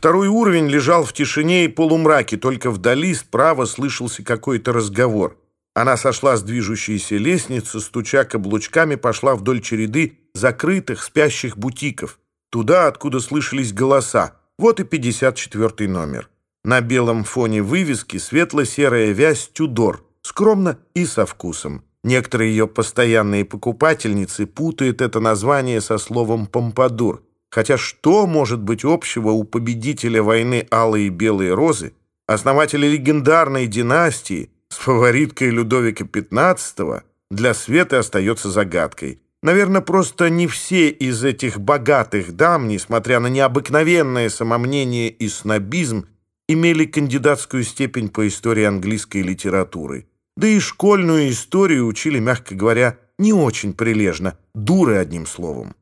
Второй уровень лежал в тишине и полумраке, только вдали справа слышался какой-то разговор. Она сошла с движущейся лестницы, стуча каблучками, пошла вдоль череды закрытых спящих бутиков, туда, откуда слышались голоса. Вот и 54 номер. На белом фоне вывески светло-серая вязь «Тюдор», скромно и со вкусом. Некоторые ее постоянные покупательницы путают это название со словом «помпадур», Хотя что может быть общего у победителя войны Алые и Белые Розы, основателя легендарной династии, с фавориткой Людовика XV, для Светы остается загадкой. Наверное, просто не все из этих богатых дам, несмотря на необыкновенное самомнение и снобизм, имели кандидатскую степень по истории английской литературы. Да и школьную историю учили, мягко говоря, не очень прилежно, дуры одним словом.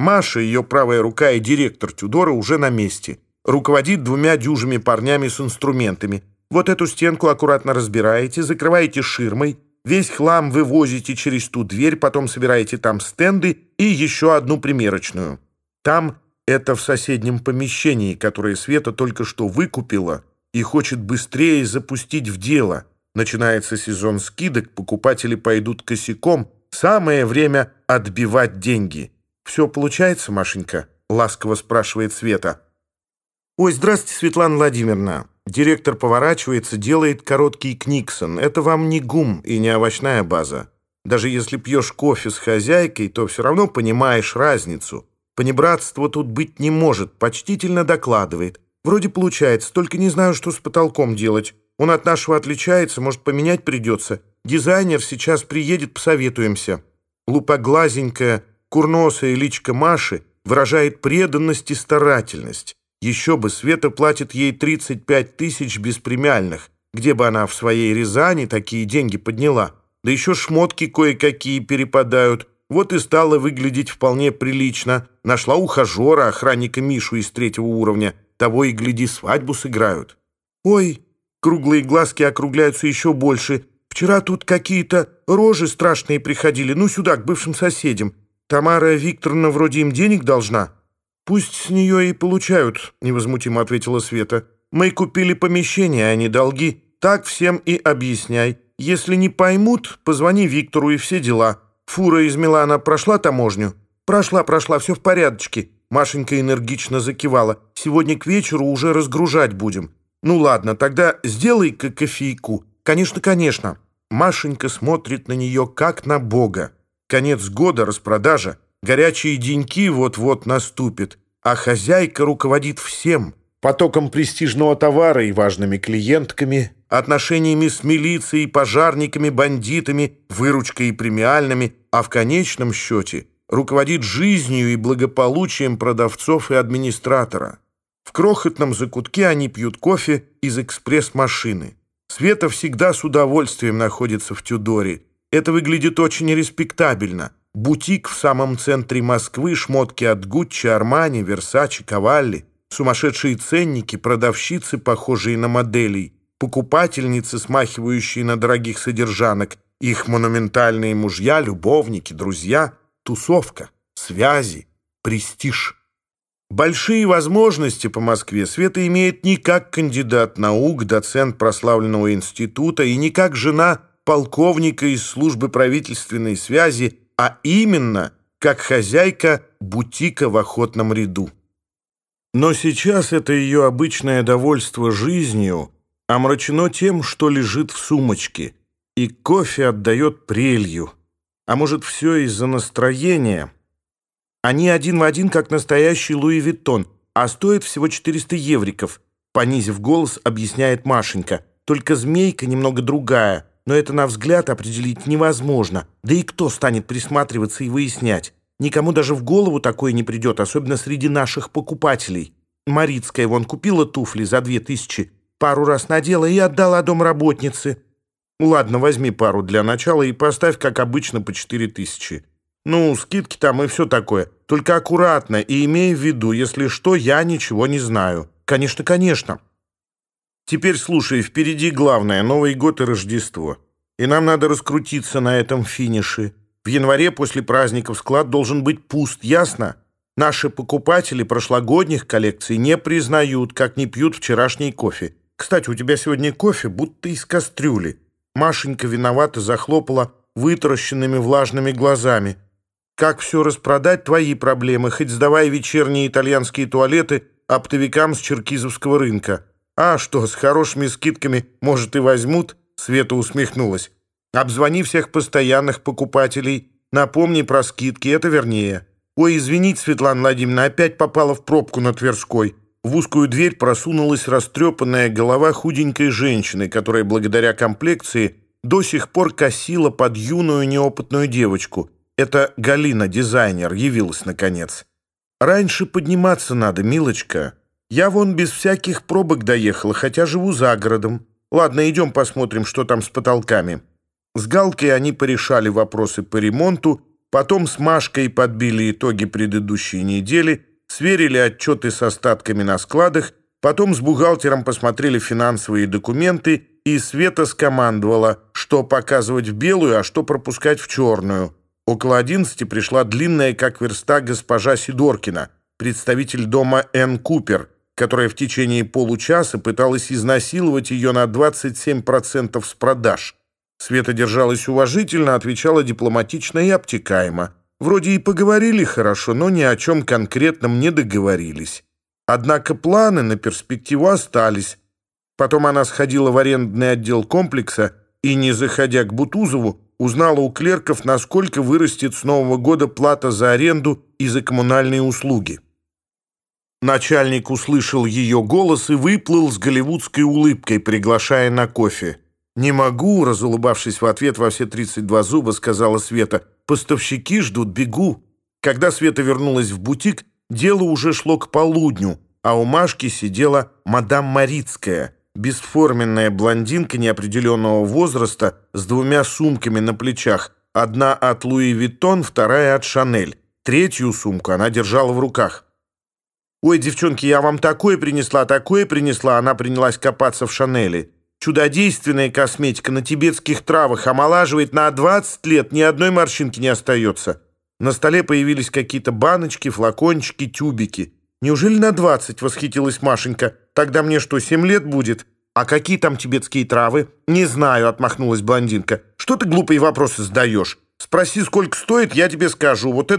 Маша, ее правая рука и директор Тюдора уже на месте. Руководит двумя дюжими парнями с инструментами. Вот эту стенку аккуратно разбираете, закрываете ширмой, весь хлам вывозите через ту дверь, потом собираете там стенды и еще одну примерочную. Там это в соседнем помещении, которое Света только что выкупила и хочет быстрее запустить в дело. Начинается сезон скидок, покупатели пойдут косяком, самое время отбивать деньги все получается, Машенька?» — ласково спрашивает Света. «Ой, здравствуйте, Светлана Владимировна». Директор поворачивается, делает короткий книксон. Это вам не гум и не овощная база. Даже если пьешь кофе с хозяйкой, то все равно понимаешь разницу. Понебратство тут быть не может, почтительно докладывает. Вроде получается, только не знаю, что с потолком делать. Он от нашего отличается, может, поменять придется. Дизайнер сейчас приедет, посоветуемся. Лупоглазенькая, Курносая личка Маши выражает преданность и старательность. Еще бы, Света платит ей 35 тысяч беспремиальных, где бы она в своей Рязани такие деньги подняла. Да еще шмотки кое-какие перепадают. Вот и стала выглядеть вполне прилично. Нашла ухажера, охранника Мишу из третьего уровня. Того и гляди, свадьбу сыграют. «Ой!» Круглые глазки округляются еще больше. «Вчера тут какие-то рожи страшные приходили. Ну, сюда, к бывшим соседям. Тамара Викторовна вроде им денег должна. Пусть с нее и получают, невозмутимо ответила Света. Мы купили помещение, а не долги. Так всем и объясняй. Если не поймут, позвони Виктору и все дела. Фура из Милана прошла таможню? Прошла, прошла, все в порядочке. Машенька энергично закивала. Сегодня к вечеру уже разгружать будем. Ну ладно, тогда сделай-ка кофейку. Конечно, конечно. Машенька смотрит на нее как на Бога. Конец года, распродажа, горячие деньки вот-вот наступит, а хозяйка руководит всем – потоком престижного товара и важными клиентками, отношениями с милицией, пожарниками, бандитами, выручкой и премиальными, а в конечном счете руководит жизнью и благополучием продавцов и администратора. В крохотном закутке они пьют кофе из экспресс-машины. Света всегда с удовольствием находится в Тюдоре – это выглядит очень респектабельно. Бутик в самом центре Москвы, шмотки от Гуччи, Армани, Версачи, Кавалли, сумасшедшие ценники, продавщицы, похожие на моделей, покупательницы, смахивающие на дорогих содержанок, их монументальные мужья, любовники, друзья, тусовка, связи, престиж. Большие возможности по Москве Света имеет не как кандидат наук, доцент прославленного института и не как жена – полковника из службы правительственной связи, а именно как хозяйка бутика в охотном ряду. Но сейчас это ее обычное довольство жизнью омрачено тем, что лежит в сумочке, и кофе отдает прелью. А может, все из-за настроения? Они один в один, как настоящий Луи Виттон, а стоит всего 400 евриков, понизив голос, объясняет Машенька. Только змейка немного другая но это, на взгляд, определить невозможно. Да и кто станет присматриваться и выяснять? Никому даже в голову такое не придет, особенно среди наших покупателей. Марицкая вон купила туфли за две тысячи, пару раз надела и отдала домработнице. Ну, ладно, возьми пару для начала и поставь, как обычно, по четыре тысячи. Ну, скидки там и все такое. Только аккуратно и имей в виду, если что, я ничего не знаю. Конечно, конечно. Теперь слушай, впереди главное – новый год и Рождество. И нам надо раскрутиться на этом финише. В январе после праздников склад должен быть пуст, ясно? Наши покупатели прошлогодних коллекций не признают, как не пьют вчерашний кофе. Кстати, у тебя сегодня кофе будто из кастрюли. Машенька виновата захлопала вытаращенными влажными глазами. Как все распродать, твои проблемы, хоть сдавай вечерние итальянские туалеты оптовикам с черкизовского рынка. А что, с хорошими скидками, может, и возьмут?» Света усмехнулась. «Обзвони всех постоянных покупателей, напомни про скидки, это вернее». «Ой, извините, Светлана Владимировна, опять попала в пробку на Тверской». В узкую дверь просунулась растрепанная голова худенькой женщины, которая благодаря комплекции до сих пор косила под юную неопытную девочку. Это Галина, дизайнер, явилась наконец. «Раньше подниматься надо, милочка. Я вон без всяких пробок доехала, хотя живу за городом. Ладно, идем посмотрим, что там с потолками». С Галкой они порешали вопросы по ремонту, потом с Машкой подбили итоги предыдущей недели – сверили отчеты с остатками на складах, потом с бухгалтером посмотрели финансовые документы, и Света скомандовала, что показывать в белую, а что пропускать в черную. Около одиннадцати пришла длинная, как верста, госпожа Сидоркина, представитель дома Н. Купер, которая в течение получаса пыталась изнасиловать ее на 27% с продаж. Света держалась уважительно, отвечала дипломатично и обтекаемо. Вроде и поговорили хорошо, но ни о чем конкретном не договорились. Однако планы на перспективу остались. Потом она сходила в арендный отдел комплекса и, не заходя к Бутузову, узнала у клерков, насколько вырастет с Нового года плата за аренду и за коммунальные услуги. Начальник услышал ее голос и выплыл с голливудской улыбкой, приглашая на кофе. «Не могу», — разулыбавшись в ответ во все 32 зуба, сказала Света. «Поставщики ждут, бегу». Когда Света вернулась в бутик, дело уже шло к полудню, а у Машки сидела мадам Марицкая, бесформенная блондинка неопределенного возраста с двумя сумками на плечах, одна от Луи Виттон, вторая от Шанель. Третью сумку она держала в руках. «Ой, девчонки, я вам такое принесла, такое принесла!» Она принялась копаться в Шанели. Чудодейственная косметика на тибетских травах омолаживает на 20 лет, ни одной морщинки не остается. На столе появились какие-то баночки, флакончики, тюбики. «Неужели на 20?» — восхитилась Машенька. «Тогда мне что, 7 лет будет?» «А какие там тибетские травы?» «Не знаю», — отмахнулась блондинка. «Что ты глупые вопросы задаешь? Спроси, сколько стоит, я тебе скажу. Вот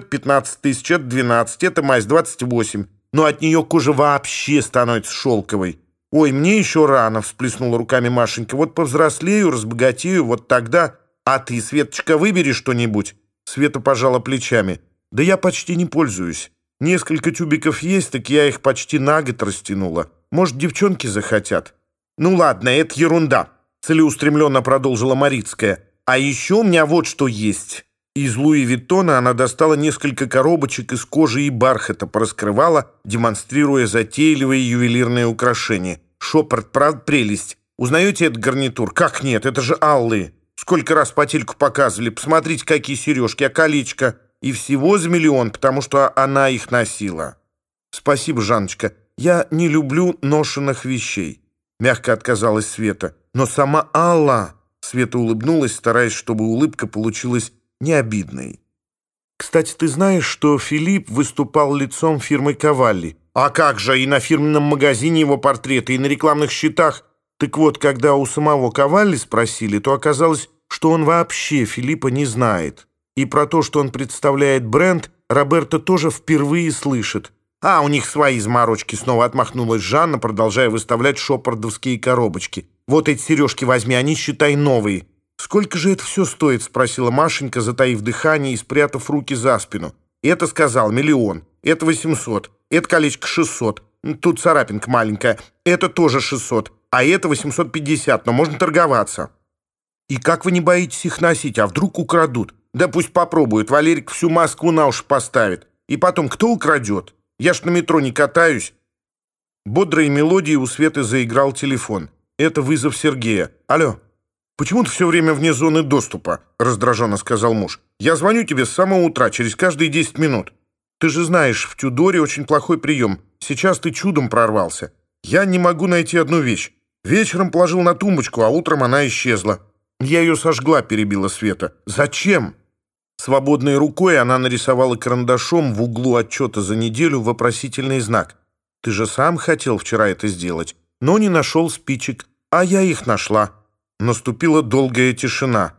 это 15 тысяч, это 12, это мазь 28. Но от нее кожа вообще становится шелковой. «Ой, мне еще рано», — всплеснула руками Машенька. «Вот повзрослею, разбогатею, вот тогда...» «А ты, Светочка, выбери что-нибудь». Света пожала плечами. «Да я почти не пользуюсь. Несколько тюбиков есть, так я их почти на год растянула. Может, девчонки захотят?» «Ну ладно, это ерунда», — целеустремленно продолжила Марицкая. «А еще у меня вот что есть». Из Луи Виттона она достала несколько коробочек из кожи и бархата, проскрывала, демонстрируя затейливые ювелирные украшения. Шепот, правда, прелесть. Узнаете этот гарнитур? Как нет, это же аллы. Сколько раз по тельку показывали. Посмотрите, какие сережки, а колечко. И всего за миллион, потому что она их носила. Спасибо, Жанночка. Я не люблю ношенных вещей. Мягко отказалась Света. Но сама Алла... Света улыбнулась, стараясь, чтобы улыбка получилась не обидной. Кстати, ты знаешь, что Филипп выступал лицом фирмы «Кавалли»? А как же, и на фирменном магазине его портреты, и на рекламных счетах. Так вот, когда у самого Кавалли спросили, то оказалось, что он вообще Филиппа не знает. И про то, что он представляет бренд, Роберто тоже впервые слышит. А, у них свои заморочки, снова отмахнулась Жанна, продолжая выставлять шопордовские коробочки. Вот эти сережки возьми, они, считай, новые. «Сколько же это все стоит?» — спросила Машенька, затаив дыхание и спрятав руки за спину. «Это, сказал, миллион. Это восемьсот. Это колечко шестьсот. Тут царапинка маленькая. Это тоже шестьсот. А это восемьсот пятьдесят, но можно торговаться». «И как вы не боитесь их носить? А вдруг украдут?» «Да пусть попробуют. Валерик всю Москву на уши поставит. И Почему ты все время вне зоны доступа?» — раздраженно сказал муж. «Я звоню тебе с самого утра, через каждые десять минут. Ты же знаешь, в Тюдоре очень плохой прием. Сейчас ты чудом прорвался. Я не могу найти одну вещь. Вечером положил на тумбочку, а утром она исчезла. Я ее сожгла», — перебила Света. «Зачем?» Свободной рукой она нарисовала карандашом в углу отчета за неделю вопросительный знак. «Ты же сам хотел вчера это сделать, но не нашел спичек, а я их нашла». Наступила долгая тишина.